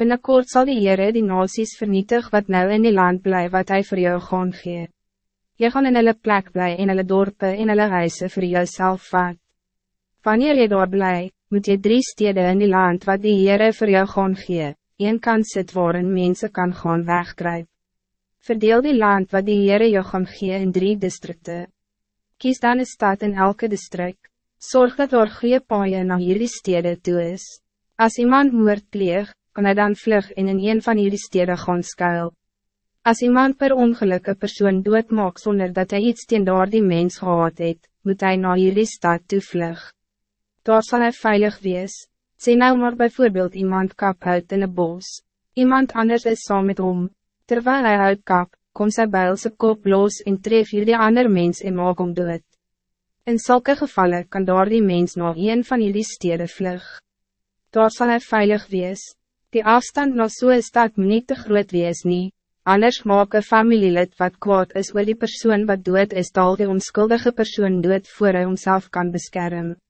Binnenkort zal die Heere die nasies vernietig wat nou in die land bly wat hij voor jou gaan gee. Jy gaan in hulle plek bly en hulle dorpe en hulle huise vir jouself vat. Wanneer jy daar bly, moet je drie steden in die land wat die Heere voor jou gaan gee, een kan sit waarin mense kan gaan wegkryp. Verdeel die land wat die Heere jou gaan gee in drie districten. Kies dan een stad in elke district. Zorg dat er goede paaien naar hierdie steden toe is. Als iemand moord pleeg, kan hij dan vlug en in een van hierdie steden gaan skuil. Als iemand per ongeluk een persoon doodmaak zonder dat hij iets teen daar die mens gehad het, moet hij naar hierdie stad toe vlug. Daar zal hij veilig wees. Sê nou maar bijvoorbeeld iemand kap uit in een bos. Iemand anders is saam met hom. Terwijl hij uitkap, kom sy bijl sy kop los en tref die ander mens en maak om dood. In zulke gevallen kan daar die mens nog een van jullie steden vlug. Daar zal hij veilig wees. Die afstand zo'n so stad moet niet te groot wees nie, anders maak een familielid wat kwaad is oor die persoon wat dood is tal die onschuldige persoon dood voor hij homself kan beschermen.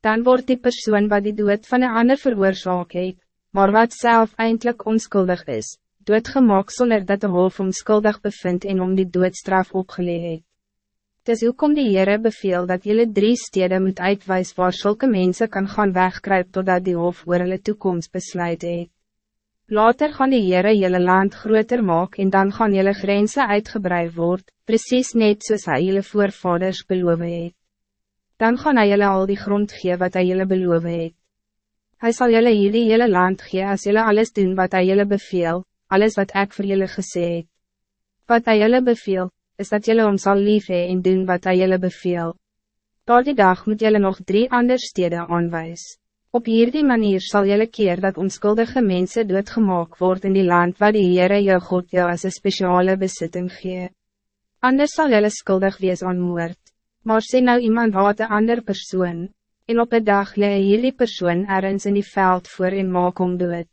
Dan wordt die persoon wat die dood van een ander veroorzaak het, maar wat zelf eindelijk onschuldig is, doodgemaak zonder dat de hof onschuldig bevindt en om die doodstraf opgeleid het. Dis hoekom die Heere beveel dat jullie drie steden moet uitwijs waar zulke mensen kan gaan wegkruip totdat die hof oor hulle toekomst besluit het. Later gaan die Heere jullie land groter maak en dan gaan jullie grenzen uitgebreid word, precies net soos hy jullie voorvaders beloof het. Dan gaan hy jullie al die grond gee wat hy jullie beloof het. Hy sal jullie jullie hele land gee as jullie alles doen wat hy jullie beveel, alles wat ik voor jullie gesê het. Wat hy jullie beveel, is dat jullie om zal lief en doen wat hij jullie beveel. Tot die dag moet jullie nog drie andere steden aanwijs. Op hierdie manier zal jullie keer dat onschuldige mensen doodgemaak word in die land waar die Heere jou God jou as een speciale bezitting gee. Anders zal jullie schuldig wees aan moord. Maar sê nou iemand haat een ander persoon, en op een dag lee hierdie persoon ergens in die veld voor en maak om dood.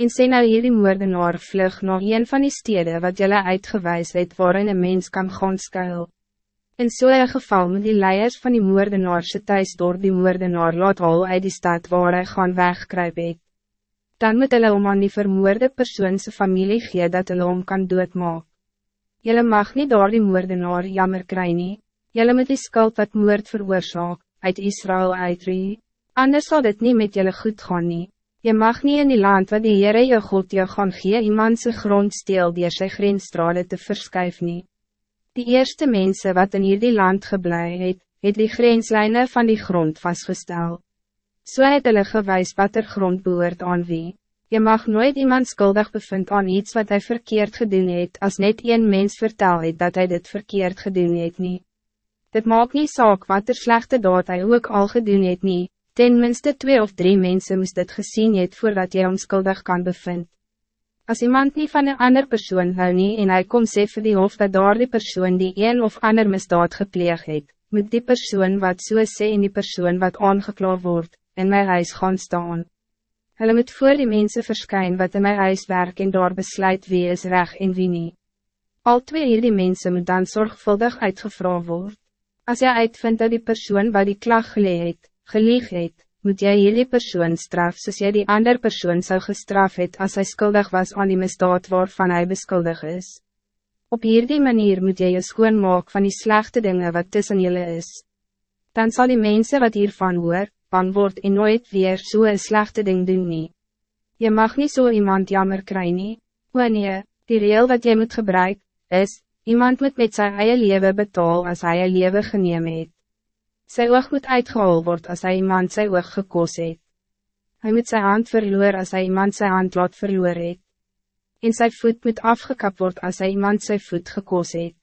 En sê nou hierdie moordenaar vlug na een van die steden wat jylle uitgewijs het waarin een mens kan gaan skuil. In so'n geval moet die leiers van die moordenaar sy thuis door die moordenaar laat hal uit die stad waar hy gaan wegkruip het. Dan moet hulle om aan die vermoorde persoonse familie gee dat hulle om kan doodmaak. Jylle mag niet door die moordenaar jammer kry nie. Jylle moet die skuld wat moord veroorzaak, uit Israël uitrie. Anders zal dit niet met jylle goed gaan nie. Je mag niet in die land wat die Heere je God jou gaan gee iemand sy grond steel dier sy grensstrade te verskuif nie. Die eerste mensen wat in hierdie land geblei het, het die grenslijnen van die grond vastgestel. So het hulle gewys wat er grond behoort aan wie. Je mag nooit iemand schuldig bevind aan iets wat hij verkeerd gedoen het als net een mens vertel het dat hij dit verkeerd gedoen het nie. Dit maakt niet saak wat er slechte daad hij ook al gedoen het nie, Ten minste twee of drie mensen moest dit gezien het voordat jy onskuldig kan bevind. Als iemand niet van een ander persoon hou nie en hy kom sê vir die hof dat daar die persoon die een of ander misdaad gepleeg het, moet die persoon wat so sê en die persoon wat aangekla word, in my huis gaan staan. Hulle moet voor die mensen verschijnen wat in my huis werk en daar besluit wie is reg en wie nie. Al twee hierdie mensen moet dan zorgvuldig uitgevra word. Als jy uitvindt dat die persoon wat die klag geleid het, gelieg het, moet jy hierdie persoon straf soos jy die ander persoon zou gestraf het as hy skuldig was aan die misdaad waarvan hij beskuldig is. Op hierdie manier moet jy je skoon maak van die slechte dingen wat tussen jullie is. Dan zal die mensen wat hiervan hoor, van word en nooit weer so een slechte ding doen nie. Je mag niet zo so iemand jammer kry nie, wanneer, die reel wat jy moet gebruik, is, iemand moet met zijn eie leven betaal als hij je leven geneem het. Sy oog moet uitgehaal word als hij iemand sy oog gekos het. Hy moet sy hand verloor als hij iemand sy hand laat verloor het. En sy voet moet afgekap word als hij iemand sy voet gekos het.